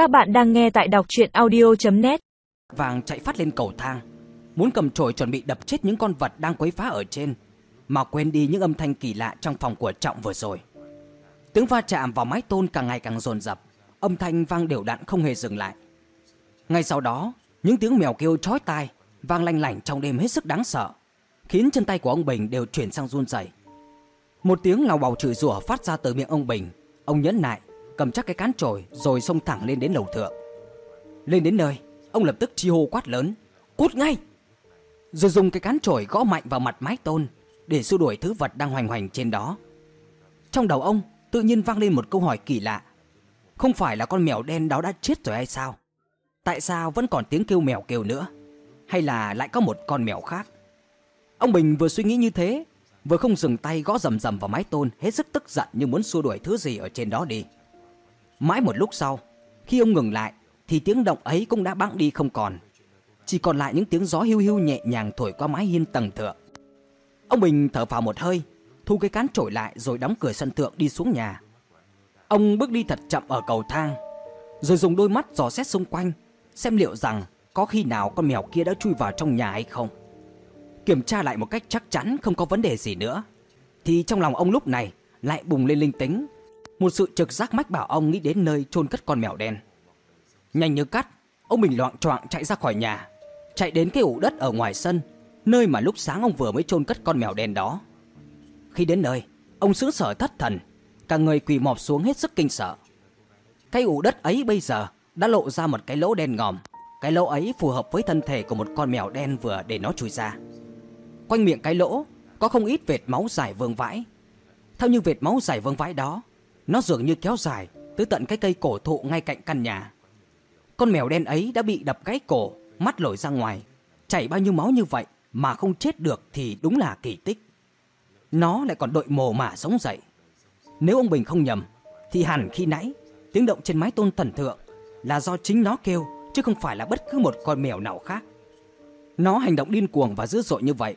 Các bạn đang nghe tại đọc chuyện audio.net Vàng chạy phát lên cầu thang, Muốn cầm chổi chuẩn bị đập chết những con vật đang quấy phá ở trên, Mà quên đi những âm thanh kỳ lạ trong phòng của Trọng vừa rồi. Tiếng va chạm vào mái tôn càng ngày càng dồn dập, Âm thanh vang đều đặn không hề dừng lại. Ngay sau đó, Những tiếng mèo kêu chói tai Vang lanh lảnh trong đêm hết sức đáng sợ, Khiến chân tay của ông Bình đều chuyển sang run rẩy. Một tiếng lào bào chửi rủa phát ra từ miệng ông Bình, Ông nhẫn nại cầm chắc cái cán chổi rồi xông thẳng lên đến lầu thượng. Lên đến nơi, ông lập tức chi hô quát lớn, cút ngay! Rồi dùng cái cán chổi gõ mạnh vào mặt mái tôn để xua đuổi thứ vật đang hoành hoành trên đó. Trong đầu ông tự nhiên vang lên một câu hỏi kỳ lạ. Không phải là con mèo đen đó đã chết rồi hay sao? Tại sao vẫn còn tiếng kêu mèo kêu nữa? Hay là lại có một con mèo khác? Ông Bình vừa suy nghĩ như thế, vừa không dừng tay gõ rầm rầm vào mái tôn hết sức tức giận như muốn xua đuổi thứ gì ở trên đó đi. Mãi một lúc sau, khi ông ngừng lại thì tiếng động ấy cũng đã bẵng đi không còn. Chỉ còn lại những tiếng gió hiu hiu nhẹ nhàng thổi qua mái hiên tầng thượng. Ông Bình thở phào một hơi, thu cái cán trổi lại rồi đóng cửa sân thượng đi xuống nhà. Ông bước đi thật chậm ở cầu thang, rồi dùng đôi mắt dò xét xung quanh, xem liệu rằng có khi nào con mèo kia đã chui vào trong nhà hay không. Kiểm tra lại một cách chắc chắn không có vấn đề gì nữa, thì trong lòng ông lúc này lại bùng lên linh tính một sự trực giác mách bảo ông nghĩ đến nơi chôn cất con mèo đen. Nhanh như cắt, ông Bình loạn choạng chạy ra khỏi nhà, chạy đến cái ủ đất ở ngoài sân, nơi mà lúc sáng ông vừa mới chôn cất con mèo đen đó. Khi đến nơi, ông sững sờ thất thần, cả người quỳ mọp xuống hết sức kinh sợ. Cái ủ đất ấy bây giờ đã lộ ra một cái lỗ đen ngòm, cái lỗ ấy phù hợp với thân thể của một con mèo đen vừa để nó chui ra. Quanh miệng cái lỗ có không ít vệt máu dài vương vãi. Theo như vệt máu dài vương vãi đó, nó dường như kéo dài tới tận cái cây cổ thụ ngay cạnh căn nhà. Con mèo đen ấy đã bị đập gãy cổ, mắt lồi ra ngoài. Chảy bao nhiêu máu như vậy mà không chết được thì đúng là kỳ tích. Nó lại còn đội mồ mà sống dậy. Nếu ông Bình không nhầm, thì hẳn khi nãy tiếng động trên mái tôn thần thượng là do chính nó kêu chứ không phải là bất cứ một con mèo nào khác. Nó hành động điên cuồng và dữ dội như vậy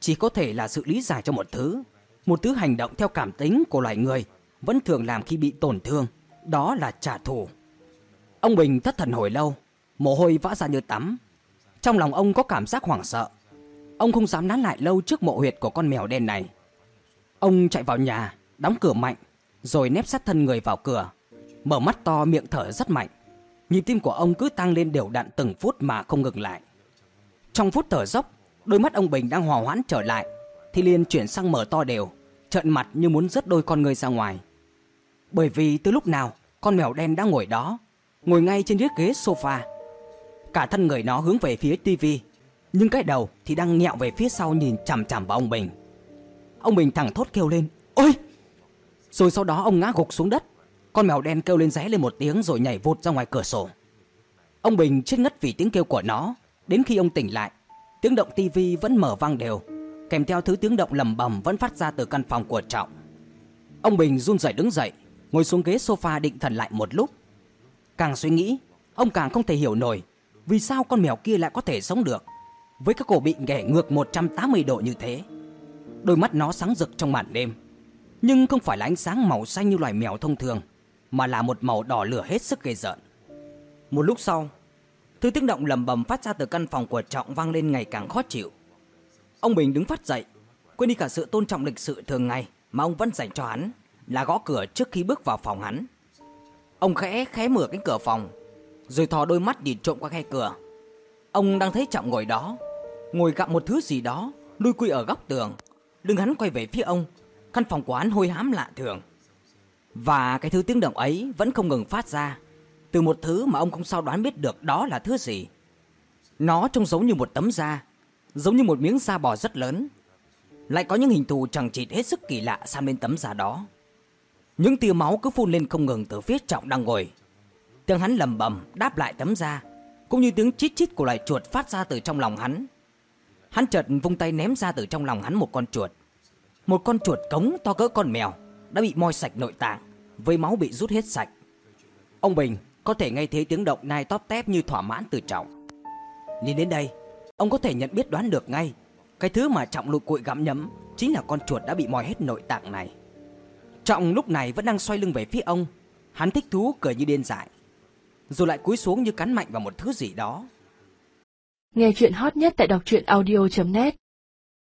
chỉ có thể là sự lý giải cho một thứ, một thứ hành động theo cảm tính của loài người vẫn thường làm khi bị tổn thương, đó là trả thù. Ông Bình thất thần hồi lâu, mồ hôi vã ra như tắm. Trong lòng ông có cảm giác hoảng sợ. Ông không dám nán lại lâu trước mộ huyệt của con mèo đen này. Ông chạy vào nhà, đóng cửa mạnh, rồi nép sát thân người vào cửa, mở mắt to miệng thở rất mạnh. Nhịp tim của ông cứ tăng lên đều đặn từng phút mà không ngừng lại. Trong phút thở dốc, đôi mắt ông Bình đang hòa hoãn trở lại, thì liền chuyển sang mở to đều, trợn mặt như muốn rớt đôi con người ra ngoài. Bởi vì từ lúc nào con mèo đen đã ngồi đó, ngồi ngay trên chiếc ghế sofa. Cả thân người nó hướng về phía tivi, nhưng cái đầu thì đang nhẹo về phía sau nhìn chằm chằm vào ông Bình. Ông Bình thẳng thốt kêu lên, ôi! Rồi sau đó ông ngã gục xuống đất, con mèo đen kêu lên ré lên một tiếng rồi nhảy vụt ra ngoài cửa sổ. Ông Bình chết ngất vì tiếng kêu của nó, đến khi ông tỉnh lại, tiếng động tivi vẫn mở vang đều, kèm theo thứ tiếng động lầm bầm vẫn phát ra từ căn phòng của Trọng. Ông Bình run rẩy đứng dậy, ngồi xuống ghế sofa định thần lại một lúc. Càng suy nghĩ, ông càng không thể hiểu nổi vì sao con mèo kia lại có thể sống được với cái cổ bị nghẻ ngược 180 độ như thế. Đôi mắt nó sáng rực trong màn đêm, nhưng không phải là ánh sáng màu xanh như loài mèo thông thường, mà là một màu đỏ lửa hết sức ghê rợn. Một lúc sau, thứ tiếng động lầm bầm phát ra từ căn phòng của Trọng vang lên ngày càng khó chịu. Ông Bình đứng phát dậy, quên đi cả sự tôn trọng lịch sự thường ngày mà ông vẫn dành cho hắn là gõ cửa trước khi bước vào phòng hắn. Ông khẽ khẽ mở cánh cửa phòng, rồi thò đôi mắt nhìn trộm qua khe cửa. Ông đang thấy Trọng ngồi đó, ngồi gặm một thứ gì đó, đuôi quỳ ở góc tường. Lưng hắn quay về phía ông, căn phòng của hắn hôi hám lạ thường. Và cái thứ tiếng động ấy vẫn không ngừng phát ra, từ một thứ mà ông không sao đoán biết được đó là thứ gì. Nó trông giống như một tấm da, giống như một miếng da bò rất lớn. Lại có những hình thù chẳng chịt hết sức kỳ lạ san lên tấm da đó. Những tia máu cứ phun lên không ngừng từ phía trọng đang ngồi. Tiếng hắn lầm bầm đáp lại tấm da, cũng như tiếng chít chít của loài chuột phát ra từ trong lòng hắn. Hắn chợt vung tay ném ra từ trong lòng hắn một con chuột. Một con chuột cống to cỡ con mèo đã bị moi sạch nội tạng, với máu bị rút hết sạch. Ông Bình có thể nghe thấy tiếng động nai tóp tép như thỏa mãn từ trọng. Nhìn đến đây, ông có thể nhận biết đoán được ngay, cái thứ mà trọng lụi cụi gặm nhấm chính là con chuột đã bị moi hết nội tạng này. Trọng lúc này vẫn đang xoay lưng về phía ông. Hắn thích thú cười như điên dại. Rồi lại cúi xuống như cắn mạnh vào một thứ gì đó. Nghe chuyện hot nhất tại đọc truyện audio.net